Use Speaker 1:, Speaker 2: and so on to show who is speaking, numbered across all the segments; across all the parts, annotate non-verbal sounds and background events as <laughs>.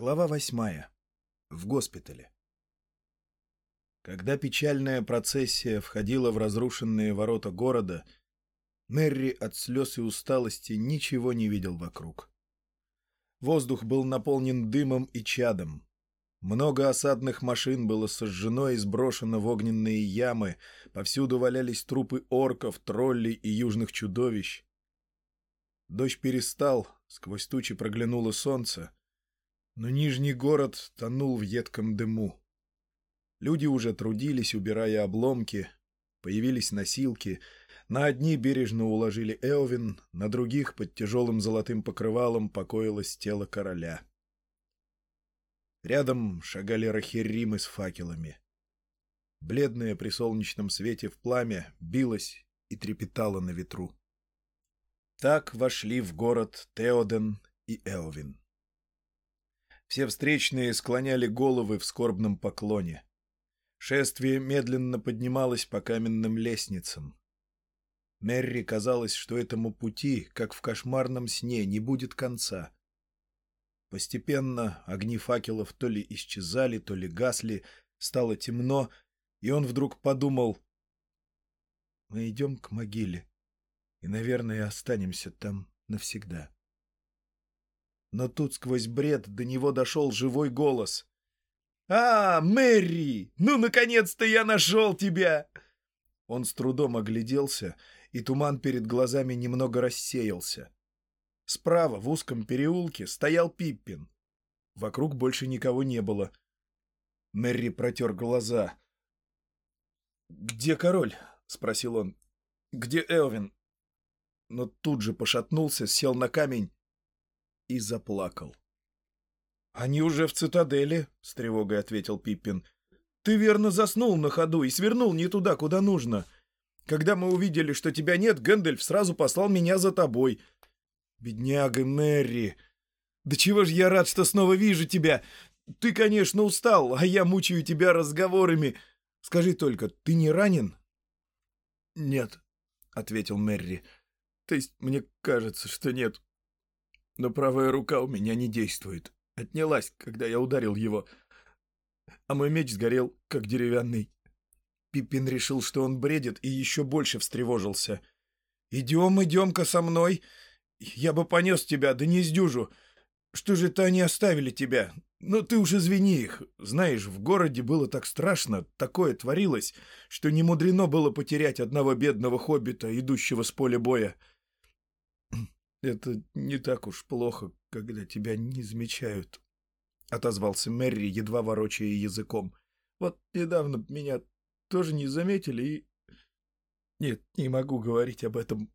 Speaker 1: Глава восьмая. В госпитале. Когда печальная процессия входила в разрушенные ворота города, Нерри от слез и усталости ничего не видел вокруг. Воздух был наполнен дымом и чадом. Много осадных машин было сожжено и сброшено в огненные ямы, повсюду валялись трупы орков, троллей и южных чудовищ. Дождь перестал, сквозь тучи проглянуло солнце, но Нижний город тонул в едком дыму. Люди уже трудились, убирая обломки, появились носилки, на одни бережно уложили Эовин, на других под тяжелым золотым покрывалом покоилось тело короля. Рядом шагали рахеримы с факелами. Бледное при солнечном свете в пламя билось и трепетало на ветру. Так вошли в город Теоден и Элвин. Все встречные склоняли головы в скорбном поклоне. Шествие медленно поднималось по каменным лестницам. Мерри казалось, что этому пути, как в кошмарном сне, не будет конца. Постепенно огни факелов то ли исчезали, то ли гасли, стало темно, и он вдруг подумал, «Мы идем к могиле, и, наверное, останемся там навсегда». Но тут сквозь бред до него дошел живой голос. «А, Мэри! Ну, наконец-то я нашел тебя!» Он с трудом огляделся, и туман перед глазами немного рассеялся. Справа, в узком переулке, стоял Пиппин. Вокруг больше никого не было. Мэри протер глаза. «Где король?» — спросил он. «Где Элвин?» Но тут же пошатнулся, сел на камень и заплакал. «Они уже в цитадели», — с тревогой ответил Пиппин. «Ты верно заснул на ходу и свернул не туда, куда нужно. Когда мы увидели, что тебя нет, Гэндальф сразу послал меня за тобой. Бедняга Мэри! Да чего ж я рад, что снова вижу тебя! Ты, конечно, устал, а я мучаю тебя разговорами. Скажи только, ты не ранен?» «Нет», — ответил Мэри. «То есть мне кажется, что нет. Но правая рука у меня не действует. Отнялась, когда я ударил его. А мой меч сгорел, как деревянный. Пиппин решил, что он бредит, и еще больше встревожился. «Идем, идем-ка со мной. Я бы понес тебя, да не сдюжу. Что же это они оставили тебя? Ну, ты уж извини их. Знаешь, в городе было так страшно, такое творилось, что не мудрено было потерять одного бедного хоббита, идущего с поля боя. «Это не так уж плохо, когда тебя не замечают», — отозвался Мэри, едва ворочая языком. «Вот недавно меня тоже не заметили и...» «Нет, не могу говорить об этом.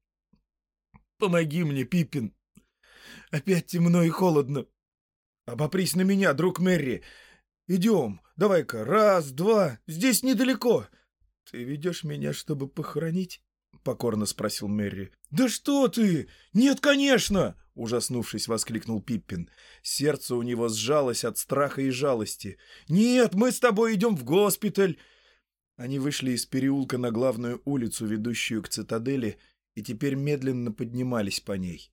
Speaker 1: Помоги мне, Пиппин. Опять темно и холодно. Обопрись на меня, друг Мэри. Идем, давай-ка, раз, два, здесь недалеко. Ты ведешь меня, чтобы похоронить?» — покорно спросил Мэри. «Да что ты! Нет, конечно!» — ужаснувшись, воскликнул Пиппин. Сердце у него сжалось от страха и жалости. «Нет, мы с тобой идем в госпиталь!» Они вышли из переулка на главную улицу, ведущую к цитадели, и теперь медленно поднимались по ней.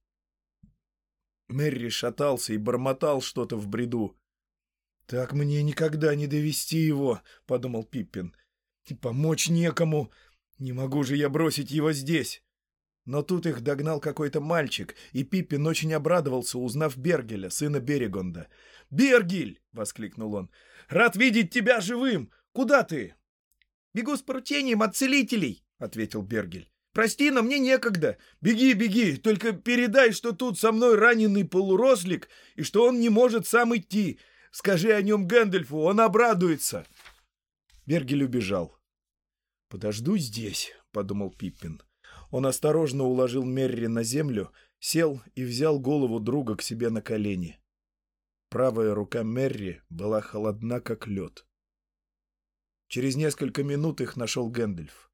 Speaker 1: Мэри шатался и бормотал что-то в бреду. «Так мне никогда не довести его», — подумал Пиппин. «И помочь некому. Не могу же я бросить его здесь. Но тут их догнал какой-то мальчик, и Пиппин очень обрадовался, узнав Бергеля, сына Берегонда. «Бергель!» — воскликнул он. «Рад видеть тебя живым! Куда ты?» «Бегу с поручением от целителей!» — ответил Бергель. «Прости, но мне некогда. Беги, беги, только передай, что тут со мной раненый полурослик, и что он не может сам идти. Скажи о нем Гэндальфу, он обрадуется!» Бергель убежал. «Подожду здесь», — подумал Пиппин. Он осторожно уложил Мерри на землю, сел и взял голову друга к себе на колени. Правая рука Мерри была холодна, как лед. Через несколько минут их нашел Гэндальф.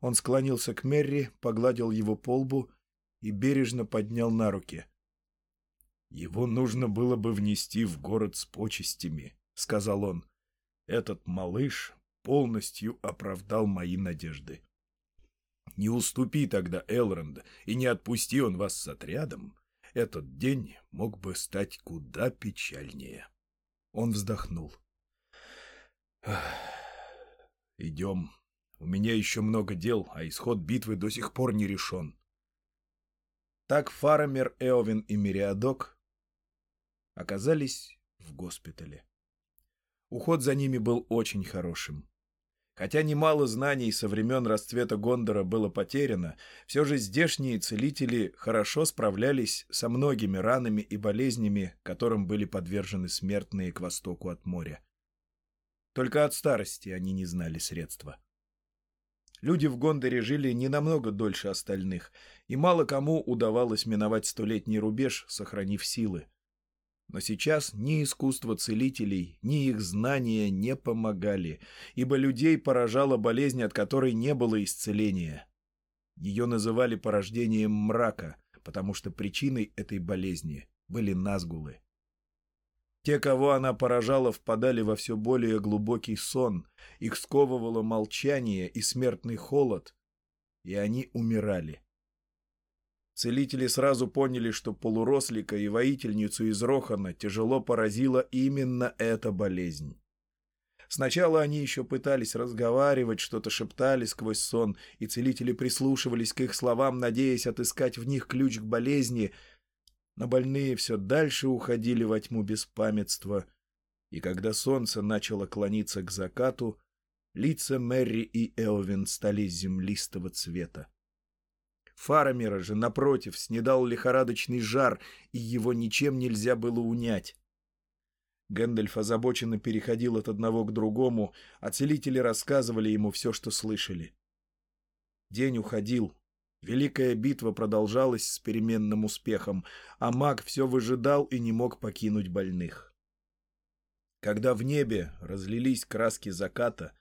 Speaker 1: Он склонился к Мерри, погладил его по лбу и бережно поднял на руки. «Его нужно было бы внести в город с почестями», — сказал он. «Этот малыш полностью оправдал мои надежды. Не уступи тогда Элронд, и не отпусти он вас с отрядом. этот день мог бы стать куда печальнее. Он вздохнул. «Идем. У меня еще много дел, а исход битвы до сих пор не решен». Так Фарамер, Эовин и Мириадок оказались в госпитале. Уход за ними был очень хорошим. Хотя немало знаний со времен расцвета Гондора было потеряно, все же здешние целители хорошо справлялись со многими ранами и болезнями, которым были подвержены смертные к востоку от моря. Только от старости они не знали средства. Люди в Гондоре жили не намного дольше остальных, и мало кому удавалось миновать столетний рубеж, сохранив силы. Но сейчас ни искусство целителей, ни их знания не помогали, ибо людей поражала болезнь, от которой не было исцеления. Ее называли порождением мрака, потому что причиной этой болезни были назгулы. Те, кого она поражала, впадали во все более глубокий сон, их сковывало молчание и смертный холод, и они умирали. Целители сразу поняли, что полурослика и воительницу из Рохана тяжело поразила именно эта болезнь. Сначала они еще пытались разговаривать, что-то шептали сквозь сон, и целители прислушивались к их словам, надеясь отыскать в них ключ к болезни, но больные все дальше уходили во тьму беспамятства, и когда солнце начало клониться к закату, лица Мэри и Элвин стали землистого цвета. Фарамира же, напротив, снедал лихорадочный жар, и его ничем нельзя было унять. Гэндальф озабоченно переходил от одного к другому, а целители рассказывали ему все, что слышали. День уходил. Великая битва продолжалась с переменным успехом, а маг все выжидал и не мог покинуть больных. Когда в небе разлились краски заката,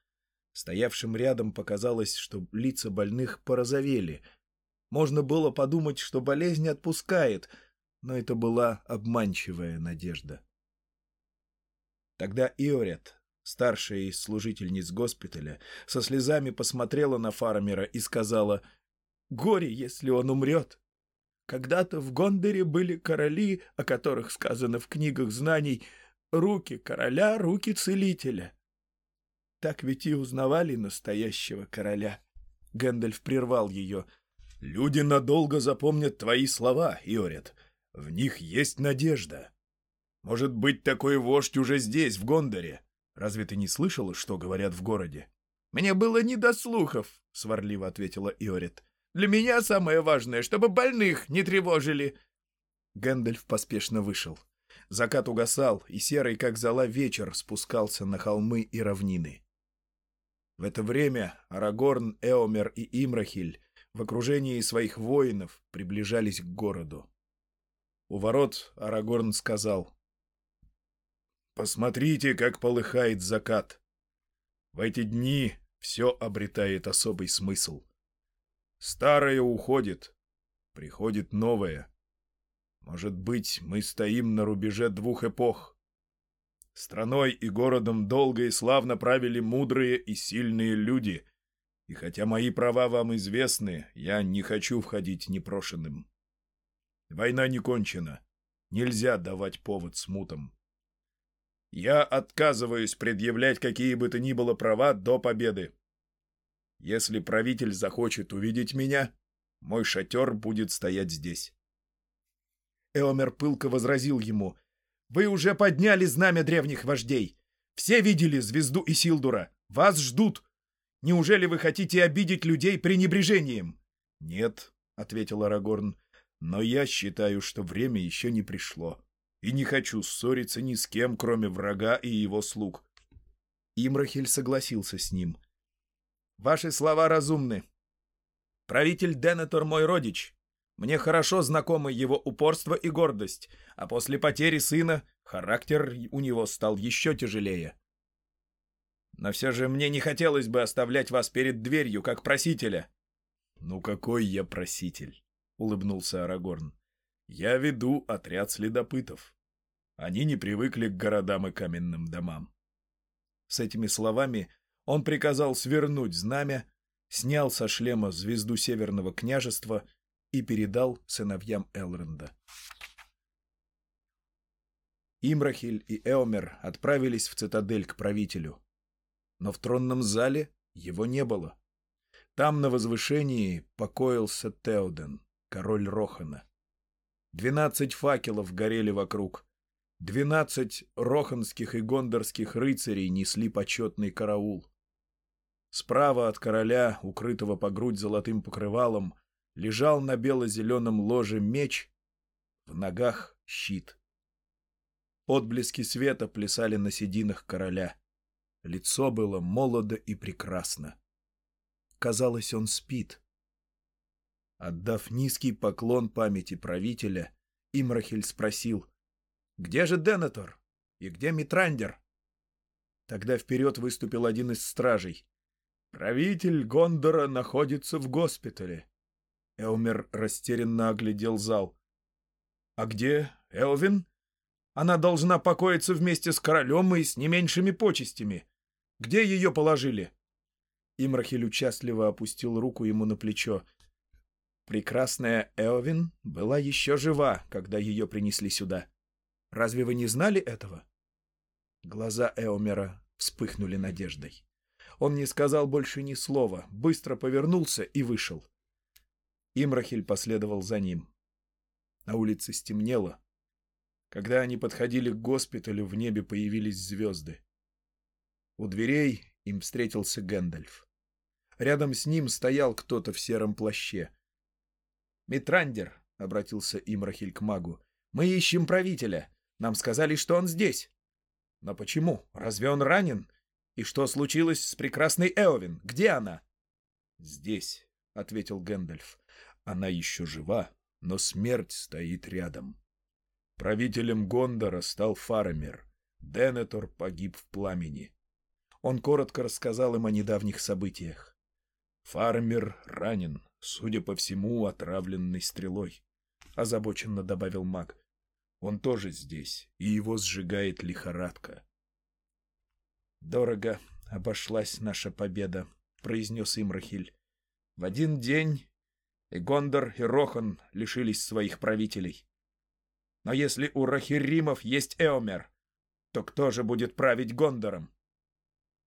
Speaker 1: стоявшим рядом показалось, что лица больных порозовели — можно было подумать, что болезнь отпускает, но это была обманчивая надежда. Тогда Иорет, старшая из служительниц госпиталя, со слезами посмотрела на фармера и сказала «Горе, если он умрет. Когда-то в Гондоре были короли, о которых сказано в книгах знаний, руки короля, руки целителя. Так ведь и узнавали настоящего короля». Гэндальф прервал ее — Люди надолго запомнят твои слова, Иорет. В них есть надежда. Может быть, такой вождь уже здесь, в Гондоре. Разве ты не слышала, что говорят в городе? — Мне было не до слухов, — сварливо ответила Иорет. — Для меня самое важное, чтобы больных не тревожили. Гэндальф поспешно вышел. Закат угасал, и серый, как зола, вечер спускался на холмы и равнины. В это время Арагорн, Эомер и Имрахиль в окружении своих воинов приближались к городу. У ворот Арагорн сказал, «Посмотрите, как полыхает закат. В эти дни все обретает особый смысл. Старое уходит, приходит новое. Может быть, мы стоим на рубеже двух эпох. Страной и городом долго и славно правили мудрые и сильные люди — и хотя мои права вам известны, я не хочу входить непрошенным. Война не кончена. Нельзя давать повод смутам. Я отказываюсь предъявлять какие бы то ни было права до победы. Если правитель захочет увидеть меня, мой шатер будет стоять здесь. Эомер пылко возразил ему. «Вы уже подняли знамя древних вождей. Все видели звезду Исилдура. Вас ждут. Неужели вы хотите обидеть людей пренебрежением? — Нет, — ответил Арагорн, — но я считаю, что время еще не пришло, и не хочу ссориться ни с кем, кроме врага и его слуг. Имрахель согласился с ним. — Ваши слова разумны. Правитель Денетор мой родич. Мне хорошо знакомы его упорство и гордость, а после потери сына характер у него стал еще тяжелее. Но все же мне не хотелось бы оставлять вас перед дверью, как просителя. — Ну какой я проситель? — улыбнулся Арагорн. — Я веду отряд следопытов. Они не привыкли к городам и каменным домам. С этими словами он приказал свернуть знамя, снял со шлема звезду Северного княжества и передал сыновьям Элронда. Имрахиль и Эомер отправились в цитадель к правителю. Но в тронном зале его не было. Там на возвышении покоился Теоден, король Рохана. Двенадцать факелов горели вокруг. Двенадцать роханских и гондорских рыцарей несли почетный караул. Справа от короля, укрытого по грудь золотым покрывалом, лежал на бело-зеленом ложе меч, в ногах щит. Отблески света плясали на сединах короля. Лицо было молодо и прекрасно. Казалось, он спит. Отдав низкий поклон памяти правителя, Имрахель спросил, «Где же Денетор? И где Митрандер?» Тогда вперед выступил один из стражей. «Правитель Гондора находится в госпитале». Элмер растерянно оглядел зал. «А где Элвин? Она должна покоиться вместе с королем и с не меньшими почестями. Где ее положили?» Имрахель участливо опустил руку ему на плечо. Прекрасная Элвин была еще жива, когда ее принесли сюда. Разве вы не знали этого? Глаза Эомера вспыхнули надеждой. Он не сказал больше ни слова, быстро повернулся и вышел. Имрахиль последовал за ним. На улице стемнело. Когда они подходили к госпиталю, в небе появились звезды. У дверей им встретился Гэндальф. Рядом с ним стоял кто-то в сером плаще. «Митрандер», — обратился Имрахиль к магу, — «мы ищем правителя. Нам сказали, что он здесь». «Но почему? Разве он ранен? И что случилось с прекрасной Эовин? Где она?» «Здесь», — ответил Гэндальф. «Она еще жива, но смерть стоит рядом. Правителем Гондора стал Фарамир. Денетор погиб в пламени. Он коротко рассказал им о недавних событиях. Фармер ранен, судя по всему, отравленный стрелой, — озабоченно добавил маг. Он тоже здесь, и его сжигает лихорадка. «Дорого обошлась наша победа», — произнес Имрахиль. «В один день и Гондор, и Рохан лишились своих правителей. Но если у Рахиримов есть Эомер, то кто же будет править Гондором?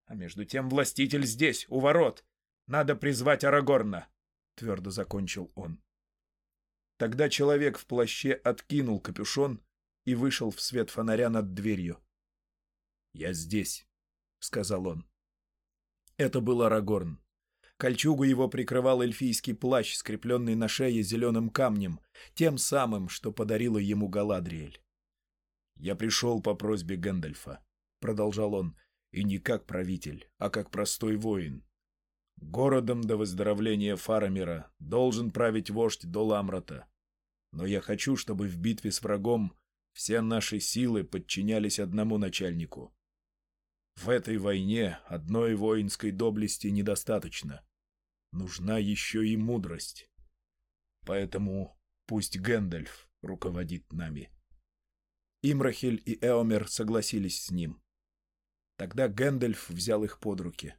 Speaker 1: А между тем властитель здесь, у ворот. Надо призвать Арагорна, — твердо закончил он. Тогда человек в плаще откинул капюшон и вышел в свет фонаря над дверью. «Я здесь», — сказал он. Это был Арагорн. Кольчугу его прикрывал эльфийский плащ, скрепленный на шее зеленым камнем, тем самым, что подарила ему Галадриэль. «Я пришел по просьбе Гэндальфа», — продолжал он, — «и не как правитель, а как простой воин. Городом до выздоровления Фарамира должен править вождь Доламрата. Но я хочу, чтобы в битве с врагом все наши силы подчинялись одному начальнику. В этой войне одной воинской доблести недостаточно. Нужна еще и мудрость. Поэтому пусть Гэндальф руководит нами. Имрахиль и Эомер согласились с ним. Тогда Гэндальф взял их под руки.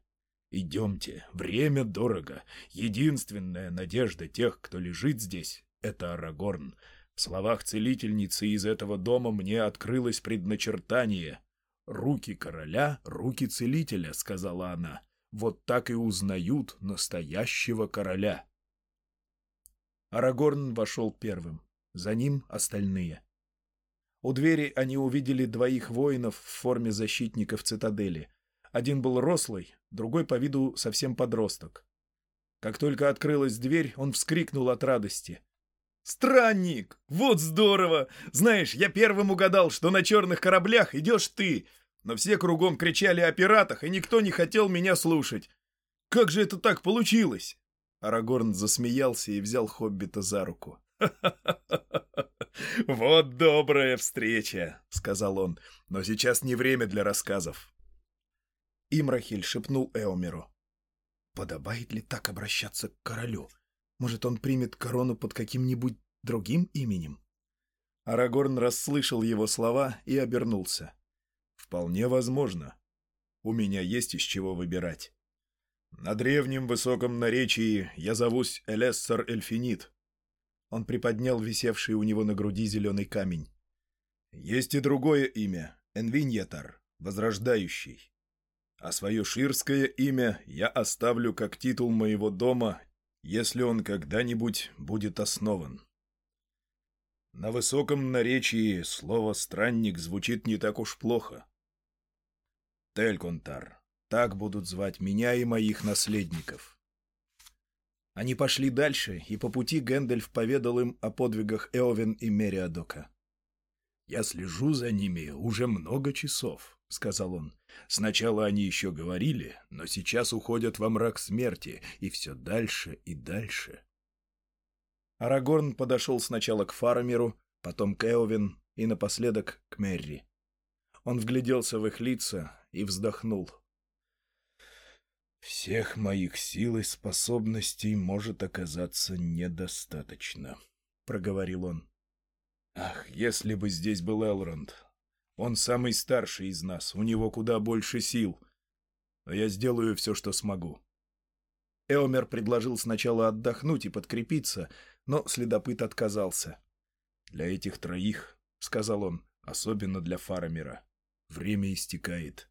Speaker 1: «Идемте, время дорого. Единственная надежда тех, кто лежит здесь, — это Арагорн. В словах целительницы из этого дома мне открылось предначертание. «Руки короля, руки целителя», — сказала она. «Вот так и узнают настоящего короля». Арагорн вошел первым. За ним остальные. У двери они увидели двоих воинов в форме защитников цитадели. Один был рослый, другой по виду совсем подросток. Как только открылась дверь, он вскрикнул от радости. «Странник! Вот здорово! Знаешь, я первым угадал, что на черных кораблях идешь ты, но все кругом кричали о пиратах, и никто не хотел меня слушать. Как же это так получилось?» Арагорн засмеялся и взял Хоббита за руку. <laughs> <laughs> «Вот добрая встреча!» — сказал он. «Но сейчас не время для рассказов». Имрахиль шепнул Эомеру. «Подобает ли так обращаться к королю? Может, он примет корону под каким-нибудь другим именем?» Арагорн расслышал его слова и обернулся. «Вполне возможно. У меня есть из чего выбирать. На древнем высоком наречии я зовусь Элессор Эльфинит. Он приподнял висевший у него на груди зеленый камень. «Есть и другое имя — Энвиньетар, возрождающий. А свое ширское имя я оставлю как титул моего дома, если он когда-нибудь будет основан. На высоком наречии слово «странник» звучит не так уж плохо. Тельконтар. Так будут звать меня и моих наследников. Они пошли дальше, и по пути Гэндальф поведал им о подвигах Эовен и Мериадока. «Я слежу за ними уже много часов», — сказал он. «Сначала они еще говорили, но сейчас уходят во мрак смерти, и все дальше и дальше». Арагорн подошел сначала к Фарамиру, потом к Эовин и напоследок к Мерри. Он вгляделся в их лица и вздохнул. «Всех моих сил и способностей может оказаться недостаточно», — проговорил он. «Ах, если бы здесь был Элронд! Он самый старший из нас, у него куда больше сил. Но я сделаю все, что смогу». Эомер предложил сначала отдохнуть и подкрепиться, но следопыт отказался. «Для этих троих, — сказал он, — особенно для Фарамира, время истекает.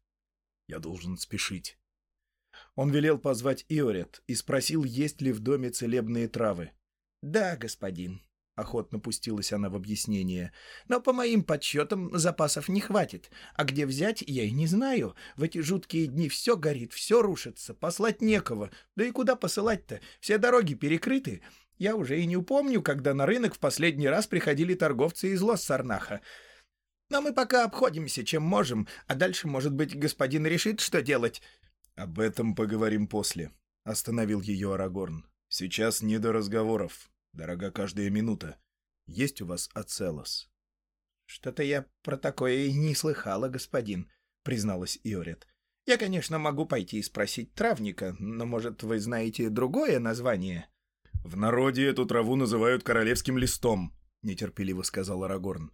Speaker 1: Я должен спешить». Он велел позвать Иорет и спросил, есть ли в доме целебные травы. «Да, господин», — охотно пустилась она в объяснение. «Но по моим подсчетам запасов не хватит. А где взять, я и не знаю. В эти жуткие дни все горит, все рушится, послать некого. Да и куда посылать-то? Все дороги перекрыты. Я уже и не упомню, когда на рынок в последний раз приходили торговцы из Лос-Сарнаха. Но мы пока обходимся, чем можем, а дальше, может быть, господин решит, что делать». «Об этом поговорим после», — остановил ее Арагорн. «Сейчас не до разговоров». Дорога каждая минута. Есть у вас Ацелос?» «Что-то я про такое и не слыхала, господин», — призналась Иорет. «Я, конечно, могу пойти и спросить травника, но, может, вы знаете другое название?» «В народе эту траву называют королевским листом», — нетерпеливо сказал Арагорн.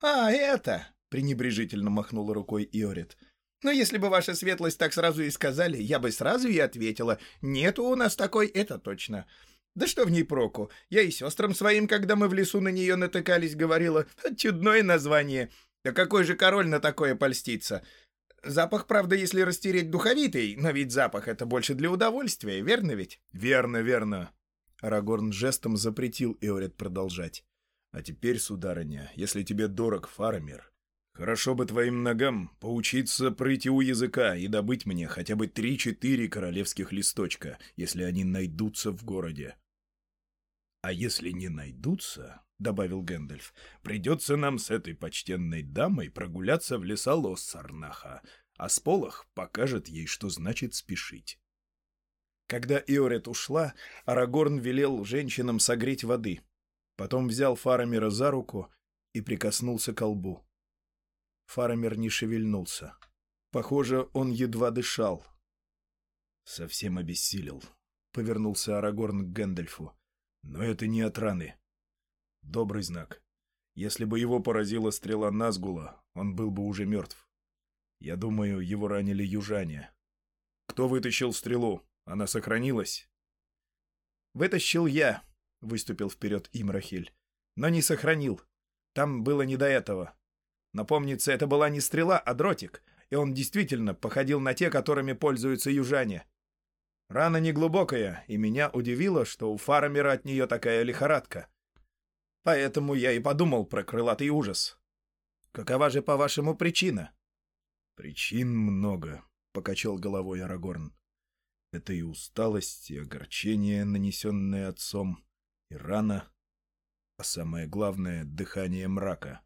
Speaker 2: «А, это!» — пренебрежительно махнула рукой Иорет. «Но если бы ваша светлость так сразу и сказали, я бы сразу и ответила. Нету у нас такой, это точно. Да что в ней проку? Я и сестрам своим, когда мы в лесу на нее натыкались, говорила. Чудное название. Да какой же король на такое польстится? Запах, правда, если растереть духовитый, но ведь запах — это больше для удовольствия, верно ведь?
Speaker 1: Верно, верно. Арагорн жестом запретил Эорет продолжать. А теперь, сударыня, если тебе дорог Фарамир, хорошо бы твоим ногам поучиться пройти у языка и добыть мне хотя бы три-четыре королевских листочка, если они найдутся в городе. «А если не найдутся, — добавил Гэндальф, — придется нам с этой почтенной дамой прогуляться в леса Лоссарнаха, а Сполох покажет ей, что значит спешить». Когда Иорет ушла, Арагорн велел женщинам согреть воды. Потом взял Фарамира за руку и прикоснулся к лбу. Фарамир не шевельнулся. Похоже, он едва дышал. «Совсем обессилел», — повернулся Арагорн к Гэндальфу. Но это не от раны. Добрый знак. Если бы его поразила стрела Назгула, он был бы уже мертв. Я думаю, его ранили южане. Кто вытащил стрелу? Она сохранилась?
Speaker 2: Вытащил я, выступил вперед Имрахиль. Но не сохранил. Там было не до этого. Напомнится, это была не стрела, а дротик, и он действительно походил на те, которыми пользуются южане. Рана неглубокая, и меня удивило, что у Фарамира от нее такая лихорадка. Поэтому я и подумал про крылатый ужас. Какова же, по-вашему, причина?
Speaker 1: — Причин много, — покачал головой Арагорн. Это и усталость, и огорчение, нанесенное отцом, и рана, а самое главное — дыхание мрака.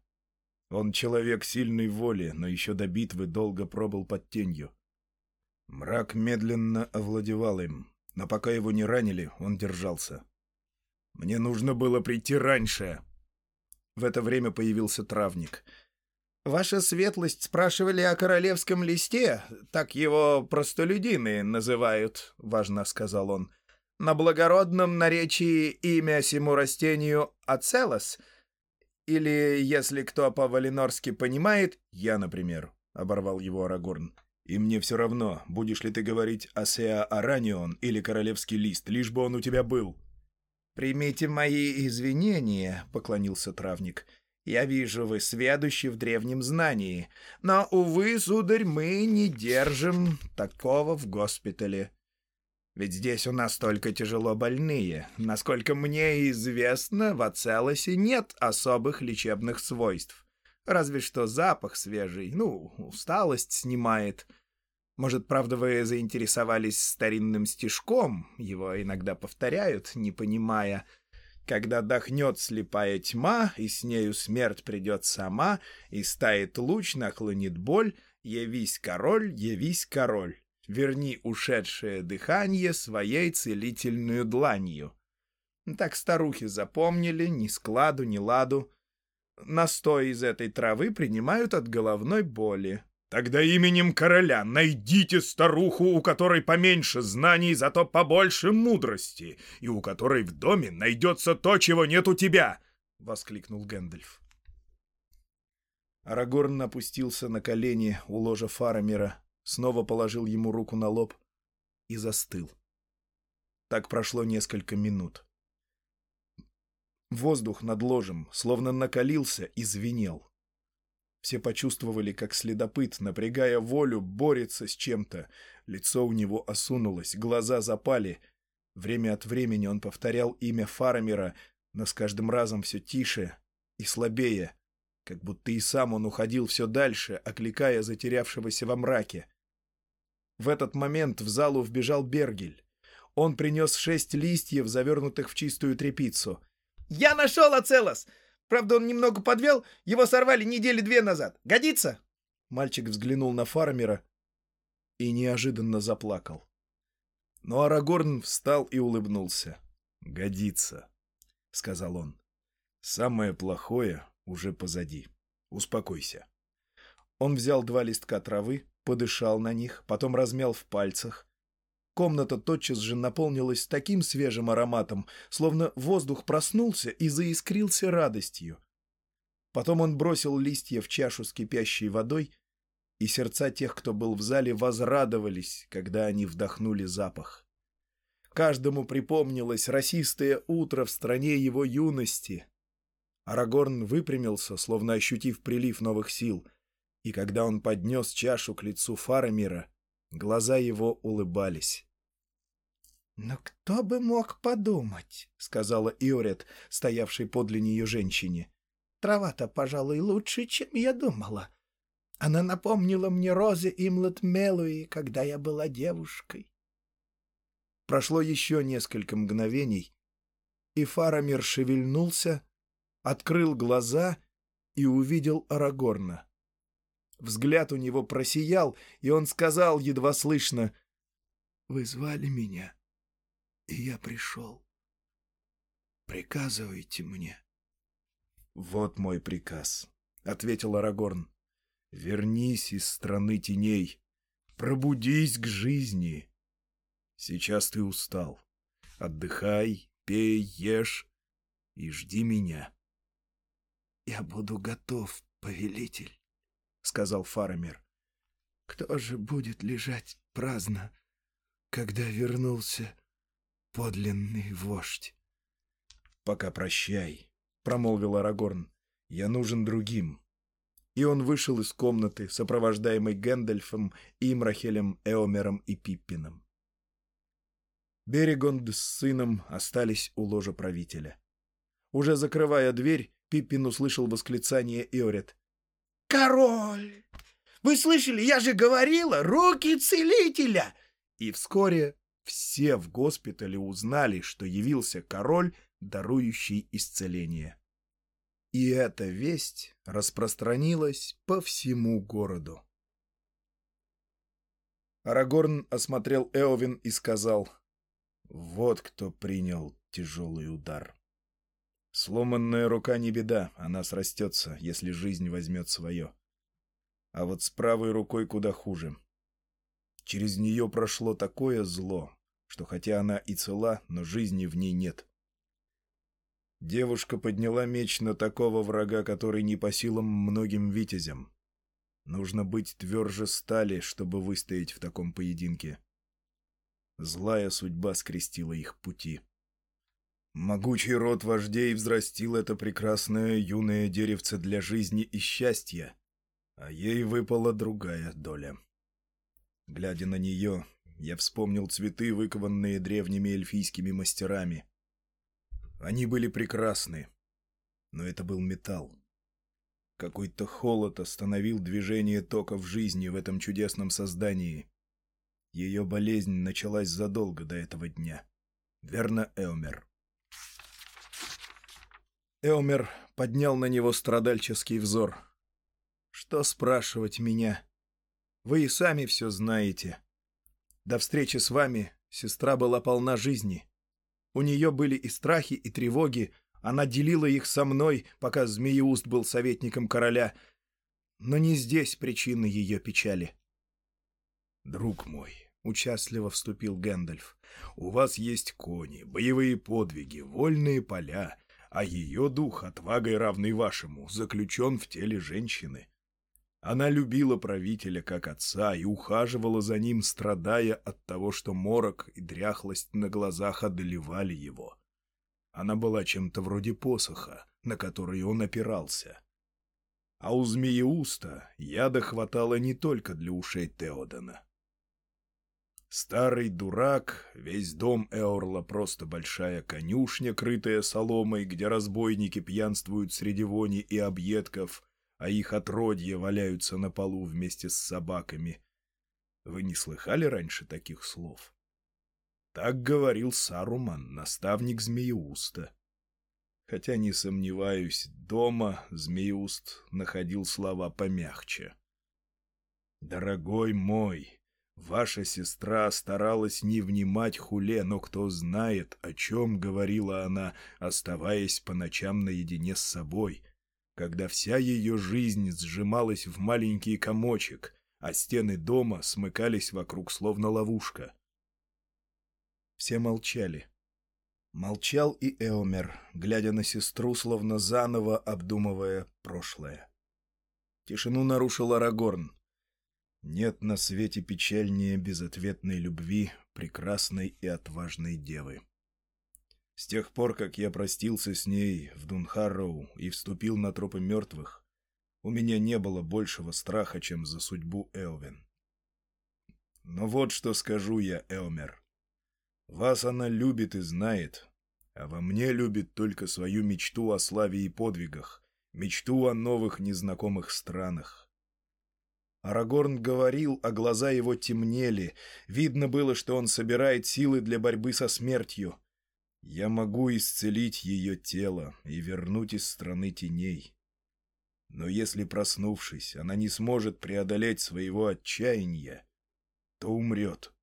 Speaker 1: Он человек сильной воли, но еще до битвы долго пробыл под тенью. Мрак медленно овладевал им, но пока его не ранили, он держался. «Мне нужно было прийти раньше!» В это время появился травник.
Speaker 2: «Ваша светлость спрашивали о королевском листе, так его простолюдины называют», — важно сказал он. «На благородном наречии имя сему растению Ацелос, или, если кто по-валинорски понимает, я, например», — оборвал его Арагорн.
Speaker 1: И мне все равно, будешь ли ты говорить «Асеа Аранион» или «Королевский лист», лишь бы он у тебя был.
Speaker 2: «Примите мои извинения», — поклонился травник. «Я вижу, вы сведущи в древнем знании. Но, увы, сударь, мы не держим такого в госпитале. Ведь здесь у нас только тяжело больные. Насколько мне известно, в Ацелосе нет особых лечебных свойств. Разве что запах свежий, ну, усталость снимает». Может, правда, вы заинтересовались старинным стишком? Его иногда повторяют, не понимая. Когда дохнет слепая тьма, и с нею смерть придет сама, и стает луч, наклонит боль, явись король, явись король. Верни ушедшее дыхание своей целительную дланью. Так старухи запомнили ни складу, ни ладу. Настой из этой травы принимают от головной боли. Тогда именем короля найдите старуху, у которой поменьше знаний, зато побольше мудрости, и у которой в доме найдется то, чего нет у тебя!» — воскликнул Гэндальф. Арагорн опустился на колени у ложа Фарамира, снова положил ему руку на лоб и застыл. Так прошло несколько минут. Воздух над ложем словно накалился и звенел. Все почувствовали, как следопыт, напрягая волю, борется с чем-то. Лицо у него осунулось, глаза запали. Время от времени он повторял имя Фарамира, но с каждым разом все тише и слабее, как будто и сам он уходил все дальше, окликая затерявшегося во мраке. В этот момент в залу вбежал Бергель. Он принес шесть листьев, завернутых в чистую тряпицу.
Speaker 3: «Я нашел Ацелос! Правда, он немного подвел, его сорвали недели две назад. Годится?»
Speaker 2: Мальчик взглянул на фармера и неожиданно заплакал. Но Арагорн встал и улыбнулся. «Годится», — сказал он. «Самое плохое уже позади. Успокойся». Он взял два листка травы, подышал на них, потом размял в пальцах, Комната тотчас же наполнилась таким свежим ароматом, словно воздух проснулся и заискрился радостью. Потом он бросил листья в чашу с кипящей водой, и сердца тех, кто был в зале, возрадовались, когда они вдохнули запах. Каждому припомнилось расистое утро в стране его юности. Арагорн выпрямился, словно ощутив прилив новых сил, и когда он поднес чашу к лицу Фарамира, глаза его улыбались.
Speaker 3: «Но кто бы мог подумать», — сказала Иорет, стоявшей подле нее женщине. «Трава-то, пожалуй, лучше, чем я думала. Она напомнила мне розы Имлет Мелуи, когда я была девушкой».
Speaker 2: Прошло еще несколько мгновений, и Фарамир шевельнулся, открыл глаза и увидел Арагорна. Взгляд у него просиял, и он сказал едва слышно, «Вы звали меня?» и я пришел. Приказывайте мне. — Вот мой приказ, — ответил Арагорн. — Вернись из страны теней, пробудись к жизни. Сейчас ты устал. Отдыхай, пей, ешь и жди меня. — Я буду готов, повелитель, — сказал Фарамир. — Кто же будет лежать праздно, когда вернулся подлинный вождь. — Пока прощай, — промолвил Арагорн. — Я нужен другим. И он вышел из комнаты, сопровождаемый Гэндальфом, Имрахелем, Эомером и Пиппином. Берегонд с сыном остались у ложа правителя. Уже закрывая дверь, Пиппин услышал восклицание Иорет.
Speaker 3: «Король! Вы слышали, я же говорила, руки целителя!»
Speaker 2: И вскоре все в госпитале узнали, что явился король, дарующий исцеление. И эта весть распространилась по всему городу. Арагорн осмотрел Эовин и сказал, «Вот кто принял тяжелый удар. Сломанная рука не беда, она срастется, если жизнь возьмет свое. А вот с правой рукой куда хуже. Через нее прошло такое зло, что хотя она и цела, но жизни в ней нет. Девушка подняла меч на такого врага, который не по силам многим витязям. Нужно быть тверже стали, чтобы выстоять в таком поединке. Злая судьба скрестила их пути. Могучий род вождей взрастил это прекрасное юное деревце для жизни и счастья, а ей выпала другая доля. Глядя на нее, я вспомнил цветы, выкованные древними эльфийскими мастерами. Они были прекрасны, но это был металл. Какой-то холод остановил движение токов жизни в этом чудесном создании. Ее болезнь началась задолго до этого дня. Верно, Эомер?
Speaker 1: Эомер поднял на него страдальческий взор. «Что спрашивать меня? Вы и сами все знаете. До встречи с вами сестра была полна жизни. У нее были и страхи, и тревоги, она делила их со мной, пока Змееуст был советником короля. Но не здесь причины ее печали.
Speaker 2: «Друг мой», — участливо вступил Гэндальф, — «у вас есть кони, боевые подвиги, вольные поля, а ее дух, отвагой равный вашему, заключен в теле женщины. Она любила правителя как отца и ухаживала за ним, страдая от того, что морок и дряхлость на глазах одолевали его. Она была чем-то вроде посоха, на который он опирался. А у змееуста яда хватало не только для ушей Теодана. Старый дурак, весь дом Эорла просто большая конюшня, крытая соломой, где разбойники пьянствуют среди вони и объедков, а их отродья валяются на полу вместе с собаками. Вы не слыхали раньше таких слов? Так говорил Саруман, наставник Змееуста. Хотя, не сомневаюсь, дома Змееуст находил слова помягче. «Дорогой мой, ваша сестра старалась не внимать хуле, но кто знает, о чем говорила она, оставаясь по ночам наедине с собой, когда вся ее жизнь сжималась в маленький комочек, а стены дома смыкались вокруг словно ловушка».
Speaker 1: Все молчали. Молчал и Эомер, глядя на сестру, словно заново обдумывая прошлое. Тишину нарушил Арагорн. Нет на свете печальнее безответной любви прекрасной и отважной девы. С тех пор, как я простился с ней в Дунхарроу и вступил на тропы мертвых, у меня не было большего страха, чем за судьбу Элвин. Но вот что скажу я, Элмер. Вас она любит и знает, а во мне любит только свою мечту о славе и подвигах, мечту о новых незнакомых странах. Арагорн говорил, а глаза его темнели. Видно было, что он собирает силы для борьбы со смертью. Я могу исцелить ее тело и вернуть из страны теней. Но если, проснувшись, она не сможет преодолеть своего отчаяния, то умрет.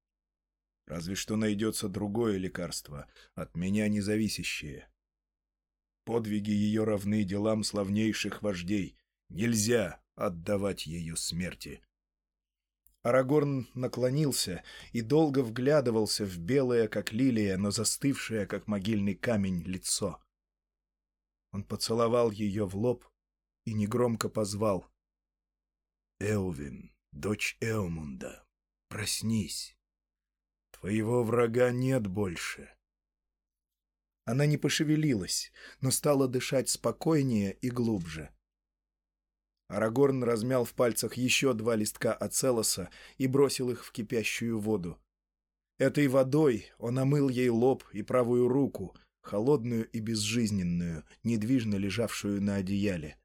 Speaker 1: Разве что найдется другое лекарство, от меня независящее. Подвиги ее равны делам славнейших вождей. Нельзя отдавать ее смерти. Арагорн наклонился и долго вглядывался в белое, как лилия, но застывшее, как могильный камень, лицо. Он поцеловал ее в лоб и негромко позвал. «Элвин, дочь Элмунда, проснись!» Твоего врага нет больше. Она не пошевелилась, но стала дышать спокойнее и глубже. Арагорн размял в пальцах еще два листка ацелоса и бросил их в кипящую воду. Этой водой он омыл ей лоб и правую руку, холодную и безжизненную, недвижно лежавшую на одеяле.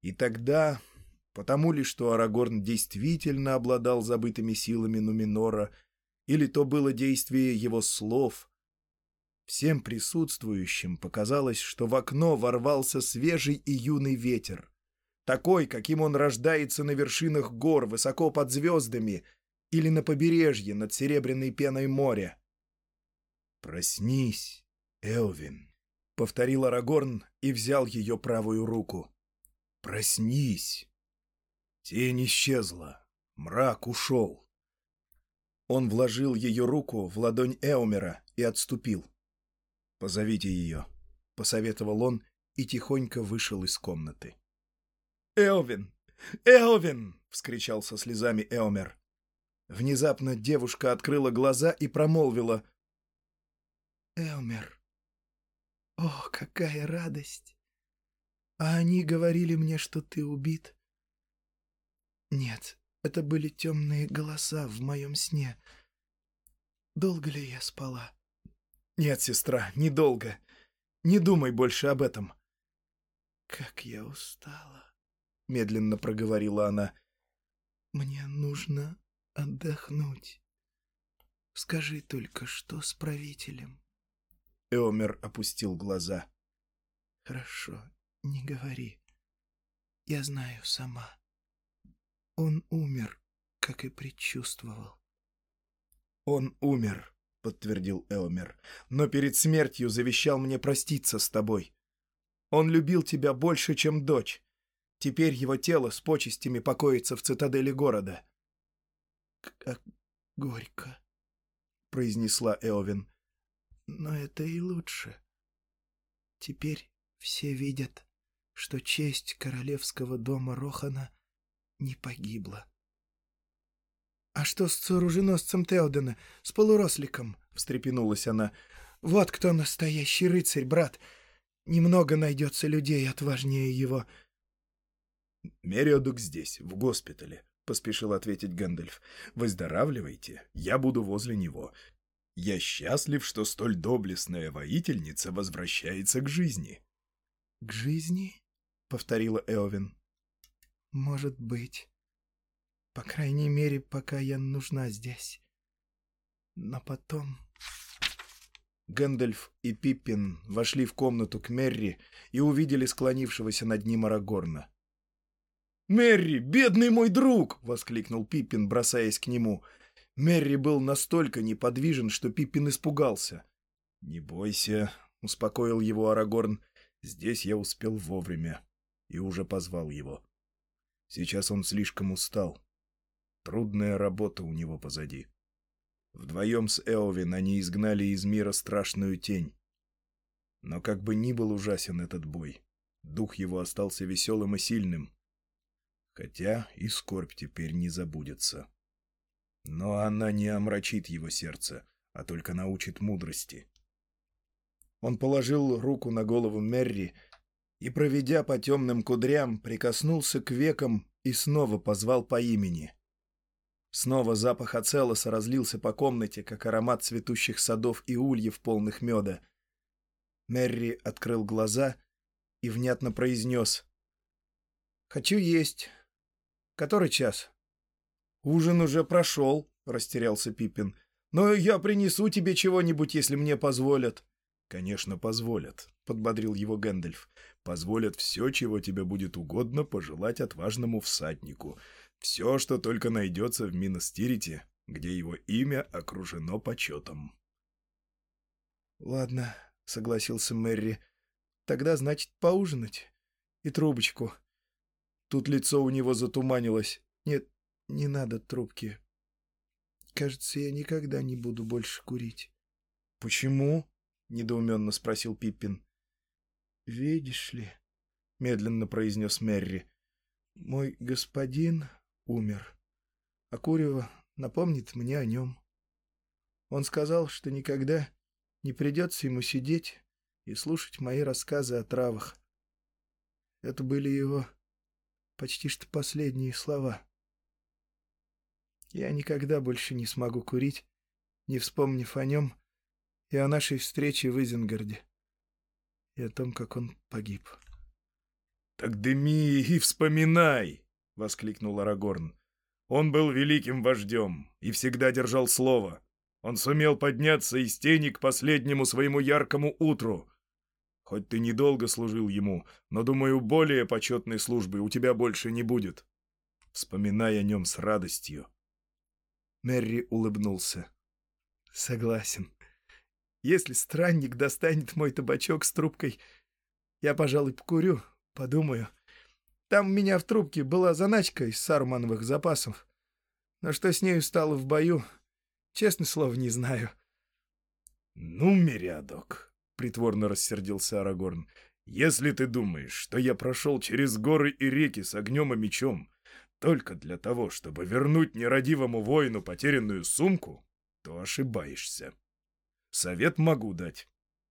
Speaker 1: И тогда, потому ли, что Арагорн действительно обладал забытыми силами Нуминора, или то было действие его слов. Всем присутствующим показалось, что в окно ворвался свежий и юный ветер, такой, каким он рождается на вершинах гор, высоко под звездами, или на побережье над серебряной пеной моря. «Проснись, Элвин», — повторил Арагорн и взял ее правую руку. «Проснись!» Тень исчезла, мрак ушел. Он вложил ее руку в ладонь Эумера и отступил. «Позовите ее», — посоветовал он и тихонько вышел из комнаты. «Элвин! Элвин!» — вскричал со слезами Эомер. Внезапно девушка открыла глаза и промолвила. «Элмер,
Speaker 3: О, какая радость! А они говорили мне, что ты убит. Нет, это были темные голоса в моем сне. Долго ли я спала?
Speaker 1: Нет, сестра, недолго. Не думай больше об этом.
Speaker 3: Как я устала, —
Speaker 1: медленно проговорила она.
Speaker 3: Мне нужно отдохнуть. Скажи только, что с правителем?
Speaker 1: Эомер опустил глаза.
Speaker 3: Хорошо, не говори. Я знаю сама. Он умер, как и предчувствовал.
Speaker 1: Он умер, подтвердил Эомер, но перед смертью завещал мне проститься с тобой. Он любил тебя больше, чем дочь. Теперь его тело с почестями покоится в цитадели города.
Speaker 3: Как горько,
Speaker 1: произнесла Эовин.
Speaker 3: Но это и лучше. Теперь все видят, что честь королевского дома Рохана не погибла. — А что с оруженосцем Теодена, с полуросликом? — встрепенулась она. — Вот кто настоящий рыцарь, брат. Немного найдется людей отважнее его.
Speaker 2: — Мериодок здесь, в госпитале, — поспешил ответить Гэндальф. — Выздоравливайте, я буду возле него. Я счастлив, что столь доблестная воительница возвращается к жизни.
Speaker 3: — К жизни? — повторила Эовин. — Может быть. По крайней мере, пока я нужна здесь. Но потом...
Speaker 1: Гэндальф и Пиппин вошли в комнату к Мерри и увидели склонившегося над ним Арагорна. «Мерри, бедный мой друг!» — воскликнул Пиппин, бросаясь к нему. Мерри был настолько неподвижен, что Пиппин испугался.
Speaker 2: «Не бойся», — успокоил его Арагорн. «Здесь я успел вовремя» и уже позвал его. Сейчас он слишком устал. Трудная работа у него позади. Вдвоем с Эовин они изгнали из мира страшную тень. Но как бы ни был ужасен этот бой, дух его остался веселым и сильным. Хотя и скорбь теперь не забудется. Но она не омрачит его сердце, а только научит мудрости.
Speaker 1: Он положил руку на голову Мерри и, проведя по темным кудрям, прикоснулся к векам и снова позвал по имени. Снова запах ацелоса разлился по комнате, как аромат цветущих садов и ульев, полных меда. Мерри открыл глаза и внятно произнес. «Хочу есть. Который час?» «Ужин уже прошел», — растерялся Пиппин. «Но я принесу тебе чего-нибудь, если мне позволят».
Speaker 2: «Конечно, позволят», — подбодрил его Гэндальф. «Позволят все, чего тебе будет угодно пожелать отважному всаднику. Все, что только найдется в Миностирите, где его имя окружено почетом».
Speaker 3: «Ладно», — согласился Мэри. «Тогда, значит, поужинать. И трубочку». Тут лицо у него затуманилось. «Нет, не надо трубки. Кажется, я никогда не буду больше курить».
Speaker 1: «Почему?» — недоуменно спросил Пиппин.
Speaker 3: «Видишь ли», — медленно произнес Мерри, — «мой господин умер. А Курева напомнит мне о нем. Он сказал, что никогда не придется ему сидеть и слушать мои рассказы о травах. Это были его почти что последние слова. Я никогда больше не смогу курить, не вспомнив о нем и о нашей встрече в Изенгарде, и о том, как он погиб.
Speaker 2: — Так дыми и вспоминай! — воскликнул Арагорн. «Он был великим вождем и всегда держал слово. Он сумел подняться из тени к последнему своему яркому утру. Хоть ты недолго служил ему, но, думаю, более почетной службы у тебя больше не будет. Вспоминай о нем с радостью».
Speaker 1: Мерри улыбнулся.
Speaker 3: «Согласен. Если странник достанет мой табачок с трубкой, я, пожалуй, покурю, подумаю». Там у меня в трубке была заначка из сармановых запасов. Но что с нею стало в бою, честно слово, не знаю.
Speaker 2: — Ну, Мириадок, — притворно рассердился Арагорн, — если ты думаешь, что я прошел через горы и реки с огнем и мечом только для того, чтобы вернуть нерадивому воину потерянную сумку, то ошибаешься. Совет могу дать.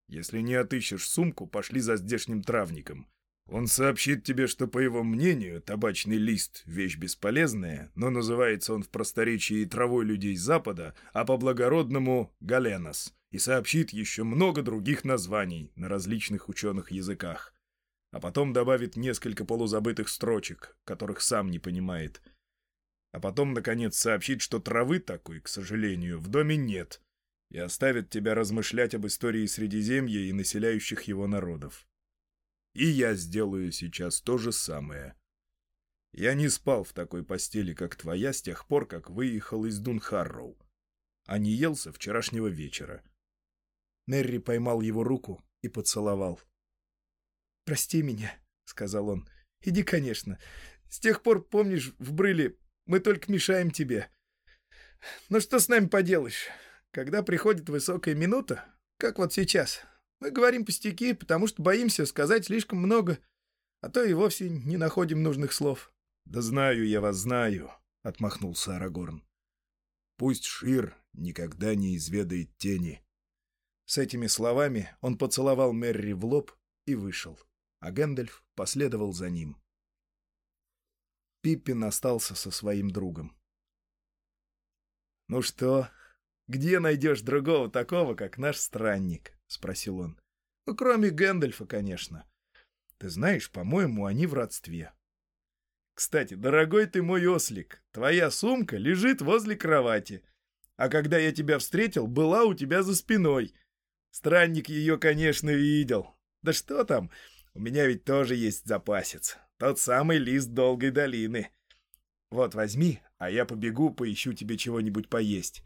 Speaker 2: Если не отыщешь сумку, пошли за здешним травником. Он сообщит тебе, что, по его мнению, табачный лист — вещь бесполезная, но называется он в просторечии травой людей Запада, а по-благородному — галенос, и сообщит еще много других названий на различных ученых языках. А потом добавит несколько полузабытых строчек, которых сам не понимает. А потом, наконец, сообщит, что травы такой, к сожалению, в доме нет, и оставит тебя размышлять об истории Средиземья и населяющих его народов. И я сделаю сейчас то же самое. Я не спал в такой постели, как твоя, с тех пор, как выехал из Дунхарроу, а не ел со вчерашнего вечера.
Speaker 1: Нерри поймал его руку и поцеловал. «Прости меня», — сказал он. «Иди, конечно. С тех пор, помнишь, в Брыле мы только мешаем тебе. Но что с нами поделаешь? Когда приходит высокая минута, как вот сейчас, мы говорим пустяки, потому что боимся сказать слишком много, а то и вовсе не находим нужных слов.
Speaker 2: — Да знаю я вас, знаю, — отмахнулся Арагорн. — Пусть Шир никогда не изведает тени.
Speaker 1: С этими словами он поцеловал Мерри в лоб и вышел, а Гэндальф последовал за ним. Пиппин остался со своим другом. «Ну что, где найдешь другого такого, как наш странник?» — спросил он. «Ну, кроме Гэндальфа, конечно. Ты знаешь, по-моему, они в родстве». «Кстати, дорогой ты мой ослик, твоя сумка лежит возле кровати, а когда я тебя встретил, была у тебя за спиной. Странник ее, конечно, видел. Да что там, у меня ведь тоже есть запасец, тот самый лист долгой долины. Вот возьми, а я побегу, поищу тебе чего-нибудь поесть.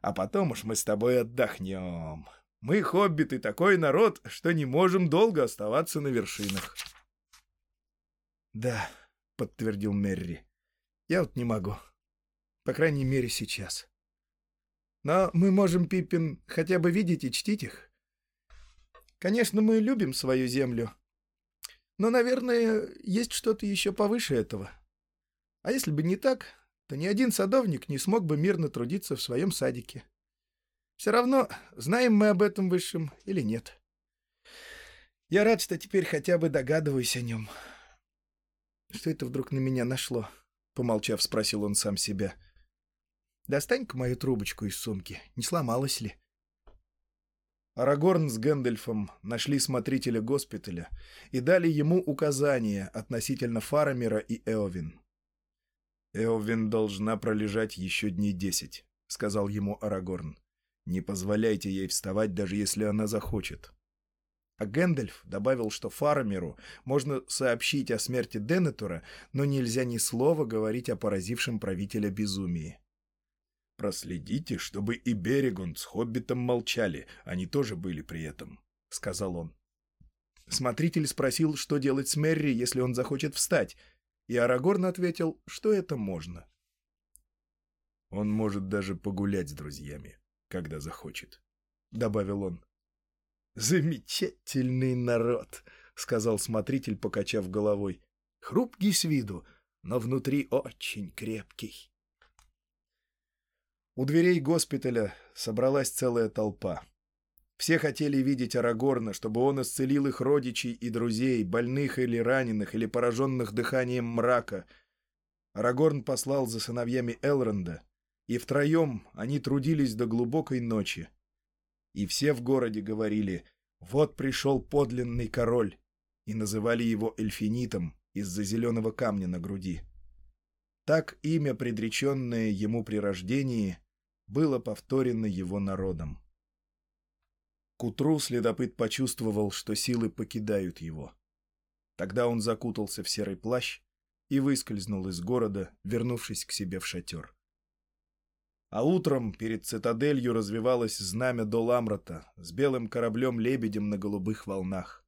Speaker 1: А потом уж мы с тобой отдохнем». Мы, хоббиты, такой народ, что не можем долго оставаться на вершинах. — Да, — подтвердил Мерри, — я вот не могу. По крайней мере, сейчас. Но мы можем, Пиппин, хотя бы видеть и чтить их. Конечно, мы любим свою землю. Но, наверное, есть что-то еще повыше этого. А если бы не так, то ни один садовник не смог бы мирно трудиться в своем садике. Все равно, знаем мы об этом высшем или нет. Я рад, что теперь хотя бы догадываюсь о нем. Что это вдруг на меня нашло? Помолчав, спросил он сам себя. Достань-ка мою трубочку из сумки, не сломалась ли? Арагорн с Гэндальфом нашли смотрителя госпиталя и дали ему указания относительно Фарамира и Эовин.
Speaker 2: «Эовин должна пролежать еще дней десять», — сказал ему Арагорн. Не позволяйте ей вставать, даже если она захочет.
Speaker 1: А Гэндальф добавил, что Фарамиру можно сообщить о смерти Денетура, но нельзя ни слова говорить о поразившем правителя безумии.
Speaker 2: «Проследите, чтобы и Берегон с Хоббитом молчали, они тоже были при этом», — сказал он.
Speaker 1: Смотритель спросил, что делать с Мерри, если он захочет встать, и Арагорн ответил, что это можно.
Speaker 2: «Он может даже погулять с друзьями», когда захочет», — добавил он.
Speaker 1: «Замечательный народ», — сказал смотритель, покачав головой. «Хрупкий с виду, но внутри очень крепкий». У дверей госпиталя собралась целая толпа. Все хотели видеть Арагорна, чтобы он исцелил их родичей и друзей, больных или раненых, или пораженных дыханием мрака. Арагорн послал за сыновьями Элронда, и втроем они трудились до глубокой ночи. И все в городе говорили «Вот пришел подлинный король», и называли его эльфинитом из-за зеленого камня на груди. Так имя, предреченное ему при рождении, было повторено его народом. К утру следопыт почувствовал, что силы покидают его. Тогда он закутался в серый плащ и выскользнул из города, вернувшись к себе в шатер. А утром перед цитаделью развивалось знамя Доламрата с белым кораблем-лебедем на голубых волнах.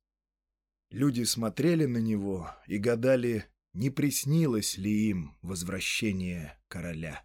Speaker 1: Люди смотрели на него и гадали, не приснилось ли им возвращение короля.